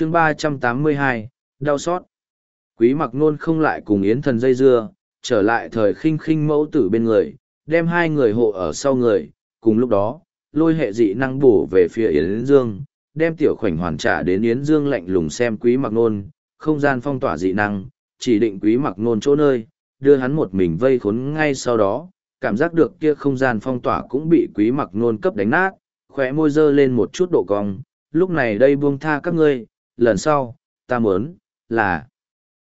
chương ba trăm tám mươi hai, đau xót. Quý mặc nôn không lại cùng yến thần dây dưa, trở lại thời khinh khinh mẫu tử bên người, đem hai người hộ ở sau người. Cùng lúc đó, lôi hệ dị năng bổ về phía yến dương, đem tiểu khoảnh hoàn trả đến yến dương lạnh lùng xem quý mặc nôn. Không gian phong tỏa dị năng, chỉ định quý mặc nôn chỗ nơi, đưa hắn một mình vây khốn ngay sau đó. Cảm giác được kia không gian phong tỏa cũng bị quý mặc nôn cấp đánh nát, khóe môi dơ lên một chút độ cong. Lúc này đây buông tha các ngươi lần sau ta muốn là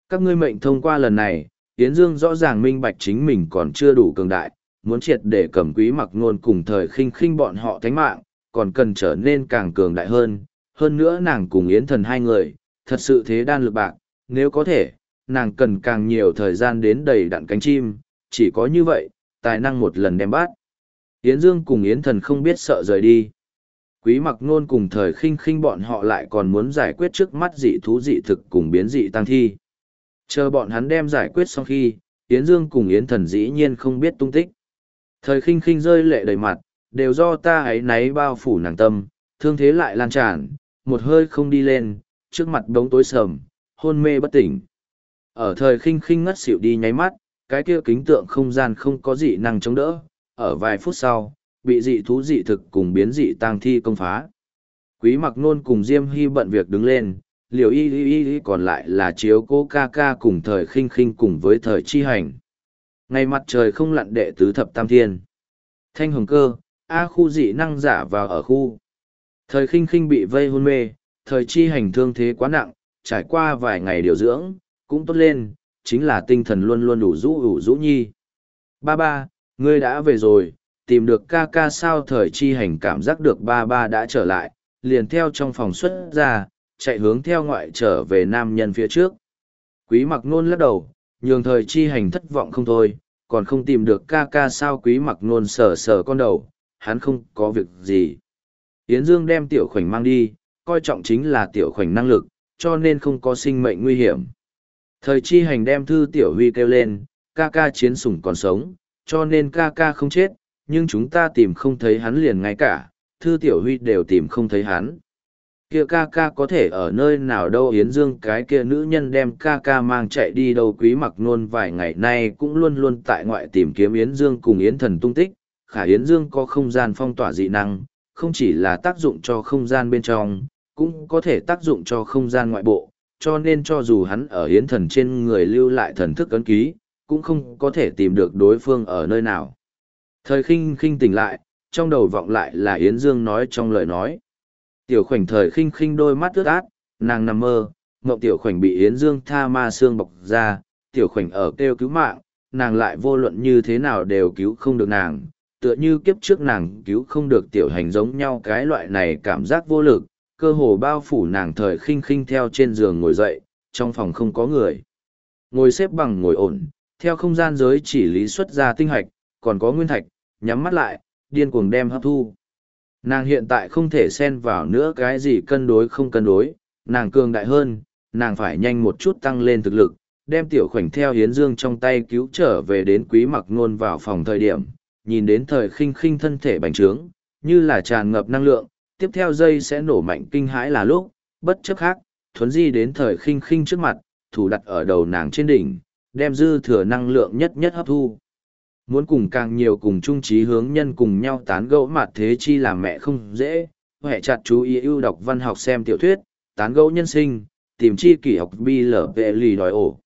các ngươi mệnh thông qua lần này Yến Dương rõ ràng minh bạch chính mình còn chưa đủ cường đại, muốn triệt để cầm quý mặc ngôn cùng thời khinh khinh bọn họ thánh mạng, còn cần trở nên càng cường đại hơn. Hơn nữa nàng cùng Yến thần hai người, thật sự thế đan lực bạc, nếu có thể, nàng cần càng nhiều thời gian đến đầy đặn cánh chim, chỉ có như vậy, tài năng một lần đem bắt. Yến Dương cùng Yến thần không biết sợ rời đi. Quý mặc nôn cùng thời khinh khinh bọn họ lại còn muốn giải quyết trước mắt dị thú dị thực cùng biến dị tăng thi. Chờ bọn hắn đem giải quyết xong khi, Yến Dương cùng Yến Thần dĩ nhiên không biết tung tích. Thời khinh khinh rơi lệ đầy mặt, đều do ta ấy náy bao phủ nàng tâm, thương thế lại lan tràn, một hơi không đi lên, trước mặt bóng tối sầm, hôn mê bất tỉnh. Ở thời khinh khinh ngất xỉu đi nháy mắt, cái kia kính tượng không gian không có dị năng chống đỡ, ở vài phút sau, bị dị thú dị thực cùng biến dị tang thi công phá. Quý mặc nôn cùng Diêm Hy bận việc đứng lên, liều y y y còn lại là chiếu cố ca ca cùng thời khinh khinh cùng với thời chi hành. Ngày mặt trời không lặn đệ tứ thập tam thiên. Thanh hồng cơ, A khu dị năng giả vào ở khu. Thời khinh khinh bị vây hôn mê, thời chi hành thương thế quá nặng, trải qua vài ngày điều dưỡng, cũng tốt lên, chính là tinh thần luôn luôn đủ rũ đủ rũ nhi. Ba ba, ngươi đã về rồi, tìm được ca ca sao thời chi hành cảm giác được ba ba đã trở lại, liền theo trong phòng xuất ra, chạy hướng theo ngoại trở về nam nhân phía trước. Quý mặc nôn lắc đầu, nhường thời chi hành thất vọng không thôi, còn không tìm được ca ca sao quý mặc nôn sờ sờ con đầu, hắn không có việc gì. Yến Dương đem tiểu khoảnh mang đi, coi trọng chính là tiểu khoảnh năng lực, cho nên không có sinh mệnh nguy hiểm. Thời chi hành đem thư tiểu huy kêu lên, ca ca chiến sủng còn sống, cho nên ca ca không chết, nhưng chúng ta tìm không thấy hắn liền ngay cả, thư tiểu huy đều tìm không thấy hắn kia ca ca có thể ở nơi nào đâu Yến Dương cái kia nữ nhân đem ca ca mang chạy đi đâu quý mặc nôn vài ngày nay cũng luôn luôn tại ngoại tìm kiếm Yến Dương cùng Yến thần tung tích, khả Yến Dương có không gian phong tỏa dị năng, không chỉ là tác dụng cho không gian bên trong, cũng có thể tác dụng cho không gian ngoại bộ, cho nên cho dù hắn ở Yến thần trên người lưu lại thần thức ấn ký, cũng không có thể tìm được đối phương ở nơi nào. Thời khinh khinh tỉnh lại, trong đầu vọng lại là Yến Dương nói trong lời nói. Tiểu khoảnh thời khinh khinh đôi mắt ướt át, nàng nằm mơ, mộng tiểu khoảnh bị Yến Dương tha ma xương bọc ra, tiểu khoảnh ở kêu cứu mạng, nàng lại vô luận như thế nào đều cứu không được nàng, tựa như kiếp trước nàng cứu không được tiểu hành giống nhau cái loại này cảm giác vô lực, cơ hồ bao phủ nàng thời khinh khinh theo trên giường ngồi dậy, trong phòng không có người. Ngồi xếp bằng ngồi ổn, theo không gian giới chỉ lý xuất ra tinh hạch, còn có nguyên thạch, nhắm mắt lại, điên cuồng đem hấp thu. Nàng hiện tại không thể xen vào nữa cái gì cân đối không cân đối, nàng cường đại hơn, nàng phải nhanh một chút tăng lên thực lực, đem tiểu khoảnh theo hiến dương trong tay cứu trở về đến quý mặc ngôn vào phòng thời điểm, nhìn đến thời khinh khinh thân thể bành trướng, như là tràn ngập năng lượng, tiếp theo dây sẽ nổ mạnh kinh hãi là lúc, bất chấp khác, thuấn di đến thời khinh khinh trước mặt, thủ đặt ở đầu nàng trên đỉnh, đem dư thừa năng lượng nhất nhất hấp thu. Muốn cùng càng nhiều cùng chung trí hướng nhân cùng nhau tán gẫu mặt thế chi làm mẹ không dễ, hệ chặt chú ý ưu đọc văn học xem tiểu thuyết, tán gẫu nhân sinh, tìm chi kỷ học bi lở vệ lì đòi ổ.